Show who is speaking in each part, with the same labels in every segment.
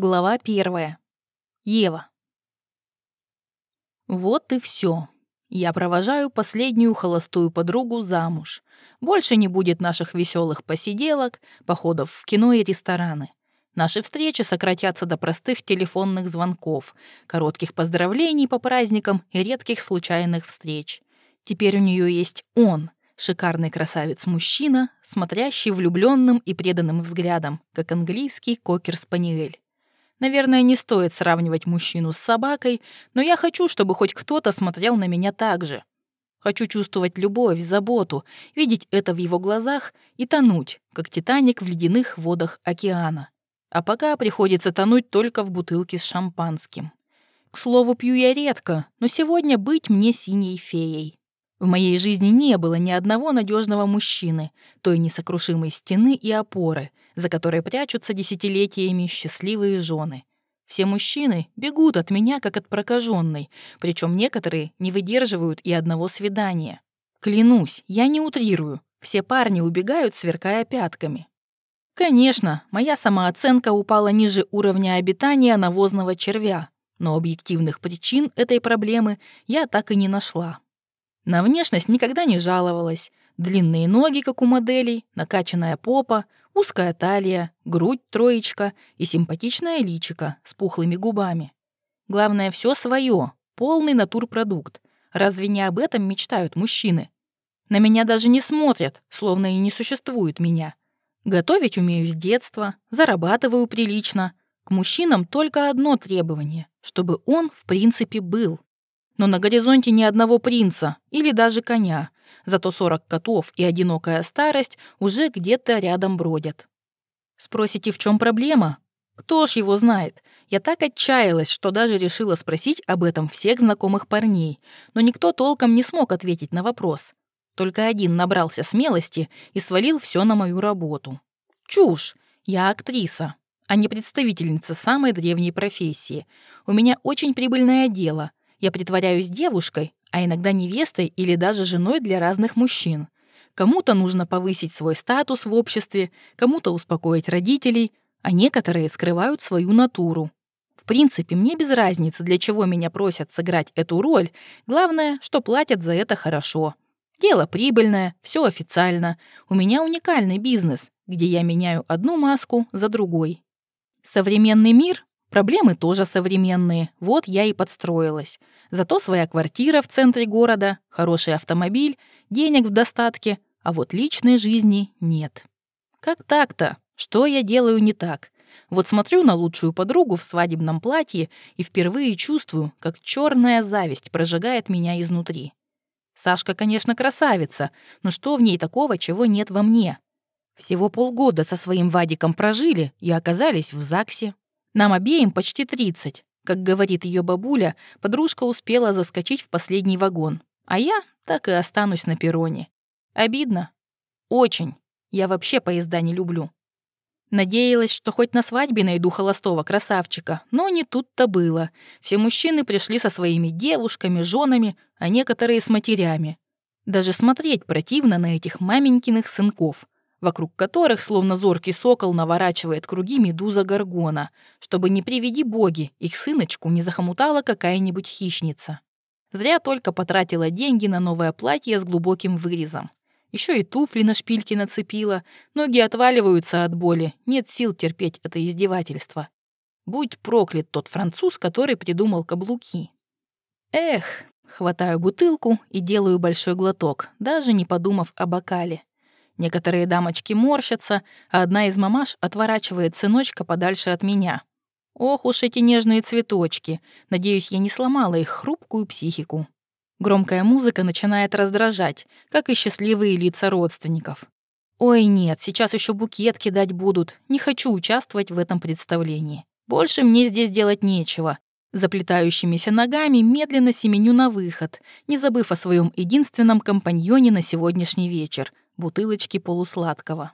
Speaker 1: Глава первая. Ева. Вот и все. Я провожаю последнюю холостую подругу замуж. Больше не будет наших веселых посиделок, походов в кино и рестораны. Наши встречи сократятся до простых телефонных звонков, коротких поздравлений по праздникам и редких случайных встреч. Теперь у нее есть он, шикарный красавец-мужчина, смотрящий влюбленным и преданным взглядом, как английский кокер-спаниель. Наверное, не стоит сравнивать мужчину с собакой, но я хочу, чтобы хоть кто-то смотрел на меня так же. Хочу чувствовать любовь, заботу, видеть это в его глазах и тонуть, как Титаник в ледяных водах океана. А пока приходится тонуть только в бутылке с шампанским. К слову, пью я редко, но сегодня быть мне синей феей. В моей жизни не было ни одного надежного мужчины, той несокрушимой стены и опоры, за которой прячутся десятилетиями счастливые жены. Все мужчины бегут от меня, как от прокаженной, причем некоторые не выдерживают и одного свидания. Клянусь, я не утрирую, все парни убегают, сверкая пятками. Конечно, моя самооценка упала ниже уровня обитания навозного червя, но объективных причин этой проблемы я так и не нашла. На внешность никогда не жаловалась. Длинные ноги, как у моделей, накачанная попа, узкая талия, грудь троечка и симпатичная личика с пухлыми губами. Главное, все свое, полный натурпродукт. Разве не об этом мечтают мужчины? На меня даже не смотрят, словно и не существует меня. Готовить умею с детства, зарабатываю прилично. К мужчинам только одно требование, чтобы он, в принципе, был. Но на горизонте ни одного принца или даже коня. Зато сорок котов и одинокая старость уже где-то рядом бродят. Спросите, в чем проблема? Кто ж его знает? Я так отчаялась, что даже решила спросить об этом всех знакомых парней, но никто толком не смог ответить на вопрос. Только один набрался смелости и свалил все на мою работу. Чушь! Я актриса, а не представительница самой древней профессии. У меня очень прибыльное дело, я притворяюсь девушкой, а иногда невестой или даже женой для разных мужчин. Кому-то нужно повысить свой статус в обществе, кому-то успокоить родителей, а некоторые скрывают свою натуру. В принципе, мне без разницы, для чего меня просят сыграть эту роль. Главное, что платят за это хорошо. Дело прибыльное, все официально. У меня уникальный бизнес, где я меняю одну маску за другой. Современный мир Проблемы тоже современные, вот я и подстроилась. Зато своя квартира в центре города, хороший автомобиль, денег в достатке, а вот личной жизни нет. Как так-то? Что я делаю не так? Вот смотрю на лучшую подругу в свадебном платье и впервые чувствую, как черная зависть прожигает меня изнутри. Сашка, конечно, красавица, но что в ней такого, чего нет во мне? Всего полгода со своим Вадиком прожили и оказались в ЗАГСе. Нам обеим почти 30. Как говорит ее бабуля, подружка успела заскочить в последний вагон, а я так и останусь на перроне. Обидно? Очень. Я вообще поезда не люблю. Надеялась, что хоть на свадьбе найду холостого красавчика, но не тут-то было. Все мужчины пришли со своими девушками, женами, а некоторые с матерями. Даже смотреть противно на этих маменькиных сынков вокруг которых, словно зоркий сокол, наворачивает круги медуза Гаргона, чтобы не приведи боги, их сыночку не захомутала какая-нибудь хищница. Зря только потратила деньги на новое платье с глубоким вырезом. Еще и туфли на шпильке нацепила, ноги отваливаются от боли, нет сил терпеть это издевательство. Будь проклят тот француз, который придумал каблуки. Эх, хватаю бутылку и делаю большой глоток, даже не подумав о бокале. Некоторые дамочки морщатся, а одна из мамаш отворачивает сыночка подальше от меня. Ох уж эти нежные цветочки. Надеюсь, я не сломала их хрупкую психику. Громкая музыка начинает раздражать, как и счастливые лица родственников. Ой, нет, сейчас еще букет кидать будут. Не хочу участвовать в этом представлении. Больше мне здесь делать нечего. Заплетающимися ногами медленно семеню на выход, не забыв о своем единственном компаньоне на сегодняшний вечер бутылочки полусладкого.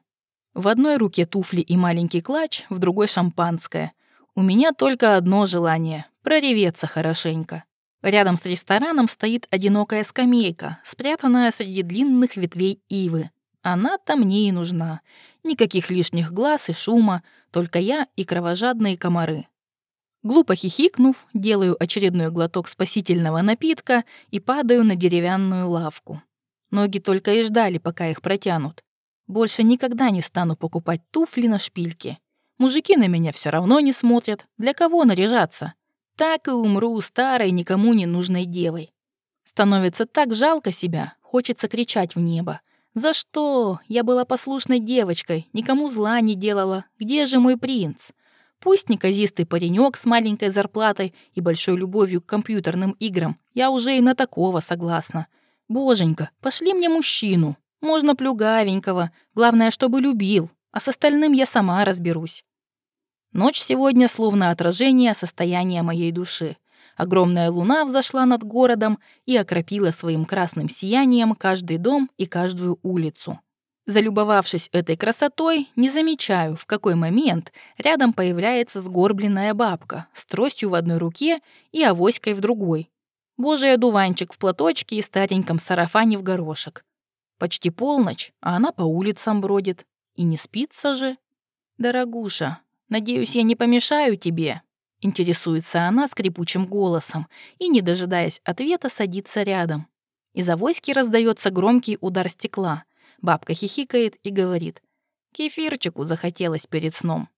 Speaker 1: В одной руке туфли и маленький клатч, в другой — шампанское. У меня только одно желание — прореветься хорошенько. Рядом с рестораном стоит одинокая скамейка, спрятанная среди длинных ветвей ивы. Она-то мне и нужна. Никаких лишних глаз и шума, только я и кровожадные комары. Глупо хихикнув, делаю очередной глоток спасительного напитка и падаю на деревянную лавку. Ноги только и ждали, пока их протянут. Больше никогда не стану покупать туфли на шпильке. Мужики на меня все равно не смотрят. Для кого наряжаться? Так и умру старой, никому не нужной девой. Становится так жалко себя, хочется кричать в небо. «За что? Я была послушной девочкой, никому зла не делала. Где же мой принц?» Пусть неказистый паренек с маленькой зарплатой и большой любовью к компьютерным играм, я уже и на такого согласна. Боженька, пошли мне мужчину. Можно плюгавенького, главное, чтобы любил, а с остальным я сама разберусь. Ночь сегодня словно отражение состояния моей души. Огромная луна взошла над городом и окропила своим красным сиянием каждый дом и каждую улицу. Залюбовавшись этой красотой, не замечаю, в какой момент рядом появляется сгорбленная бабка с тростью в одной руке и авоськой в другой. Божий одуванчик в платочке и стареньком сарафане в горошек. Почти полночь, а она по улицам бродит. И не спится же. «Дорогуша, надеюсь, я не помешаю тебе?» Интересуется она скрипучим голосом и, не дожидаясь ответа, садится рядом. Из авоськи раздается громкий удар стекла — Бабка хихикает и говорит. Кефирчику захотелось перед сном.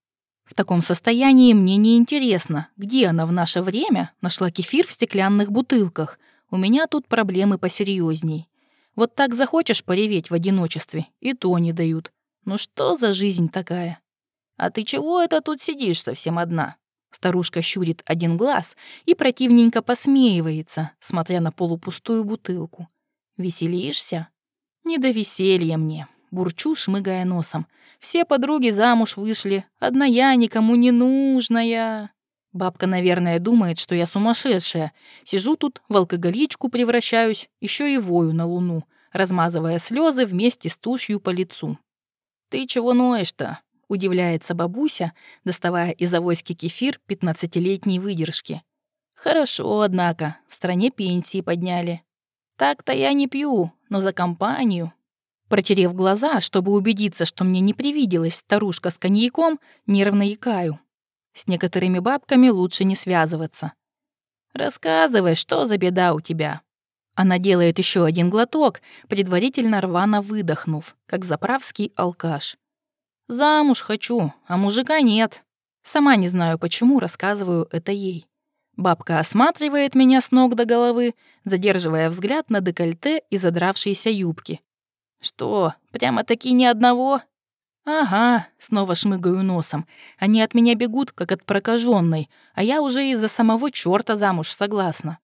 Speaker 1: В таком состоянии мне не интересно, где она в наше время нашла кефир в стеклянных бутылках. У меня тут проблемы посерьезней. Вот так захочешь пореветь в одиночестве, и то не дают. Ну что за жизнь такая? А ты чего это тут сидишь совсем одна? Старушка щурит один глаз и противненько посмеивается, смотря на полупустую бутылку. Веселишься? Не до веселья мне. Бурчу, шмыгая носом. Все подруги замуж вышли. Одна я никому не нужная. Бабка, наверное, думает, что я сумасшедшая. Сижу тут, в алкоголичку превращаюсь, еще и вою на луну, размазывая слезы вместе с тушью по лицу. «Ты чего ноешь-то?» — удивляется бабуся, доставая из авоськи кефир пятнадцатилетней выдержки. «Хорошо, однако, в стране пенсии подняли. Так-то я не пью, но за компанию. Протерев глаза, чтобы убедиться, что мне не привиделась старушка с коньяком, нервно икаю. С некоторыми бабками лучше не связываться. «Рассказывай, что за беда у тебя?» Она делает еще один глоток, предварительно рвано выдохнув, как заправский алкаш. «Замуж хочу, а мужика нет. Сама не знаю, почему рассказываю это ей. Бабка осматривает меня с ног до головы, задерживая взгляд на декольте и задравшиеся юбки. «Что, прямо-таки ни одного?» «Ага», — снова шмыгаю носом. «Они от меня бегут, как от прокаженной, а я уже из-за самого чёрта замуж согласна».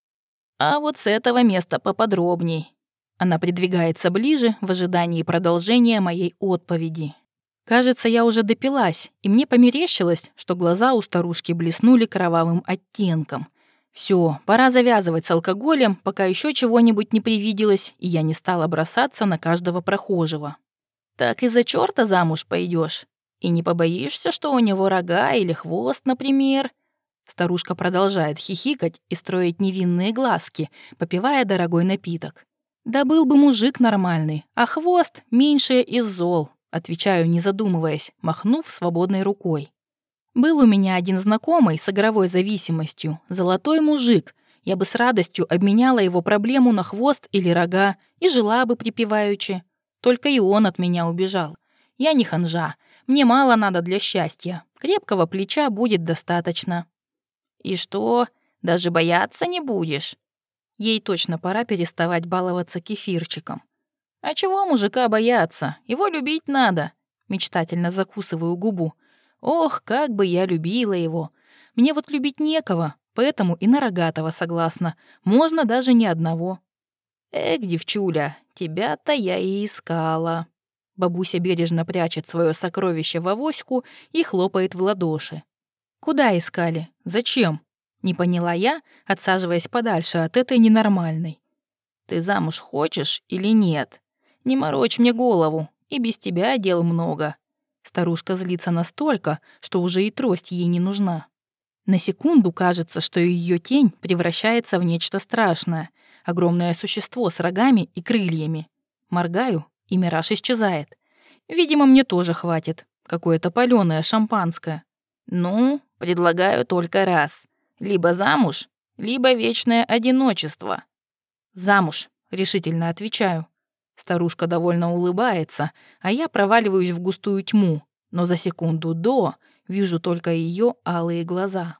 Speaker 1: «А вот с этого места поподробней». Она придвигается ближе в ожидании продолжения моей отповеди. Кажется, я уже допилась, и мне померещилось, что глаза у старушки блеснули кровавым оттенком. Все, пора завязывать с алкоголем, пока еще чего-нибудь не привиделось, и я не стала бросаться на каждого прохожего. Так из-за черта замуж пойдешь, И не побоишься, что у него рога или хвост, например? Старушка продолжает хихикать и строить невинные глазки, попивая дорогой напиток. Да был бы мужик нормальный, а хвост меньшее из зол. Отвечаю, не задумываясь, махнув свободной рукой. Был у меня один знакомый с игровой зависимостью, золотой мужик. Я бы с радостью обменяла его проблему на хвост или рога и жила бы припеваючи. Только и он от меня убежал. Я не ханжа. Мне мало надо для счастья. Крепкого плеча будет достаточно. И что, даже бояться не будешь? Ей точно пора переставать баловаться кефирчиком. А чего мужика бояться? Его любить надо. Мечтательно закусываю губу. Ох, как бы я любила его. Мне вот любить некого, поэтому и на рогатого согласна. Можно даже не одного. Эх, девчуля, тебя-то я и искала. Бабуся бережно прячет свое сокровище в авоську и хлопает в ладоши. Куда искали? Зачем? Не поняла я, отсаживаясь подальше от этой ненормальной. Ты замуж хочешь или нет? Не морочь мне голову, и без тебя дел много». Старушка злится настолько, что уже и трость ей не нужна. На секунду кажется, что ее тень превращается в нечто страшное, огромное существо с рогами и крыльями. Моргаю, и мираж исчезает. Видимо, мне тоже хватит. Какое-то палёное шампанское. Ну, предлагаю только раз. Либо замуж, либо вечное одиночество. Замуж, решительно отвечаю. Старушка довольно улыбается, а я проваливаюсь в густую тьму, но за секунду до вижу только ее алые глаза.